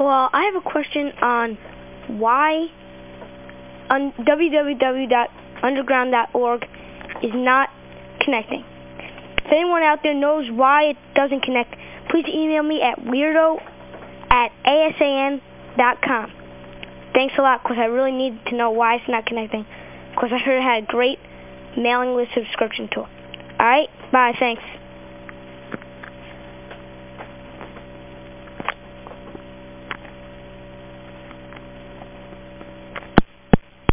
Well, I have a question on why on www.underground.org is not connecting. If anyone out there knows why it doesn't connect, please email me at weirdo at asan.com. Thanks a lot, because I really need to know why it's not connecting, because I heard it had a great mailing list subscription tool. All right? Bye. Thanks.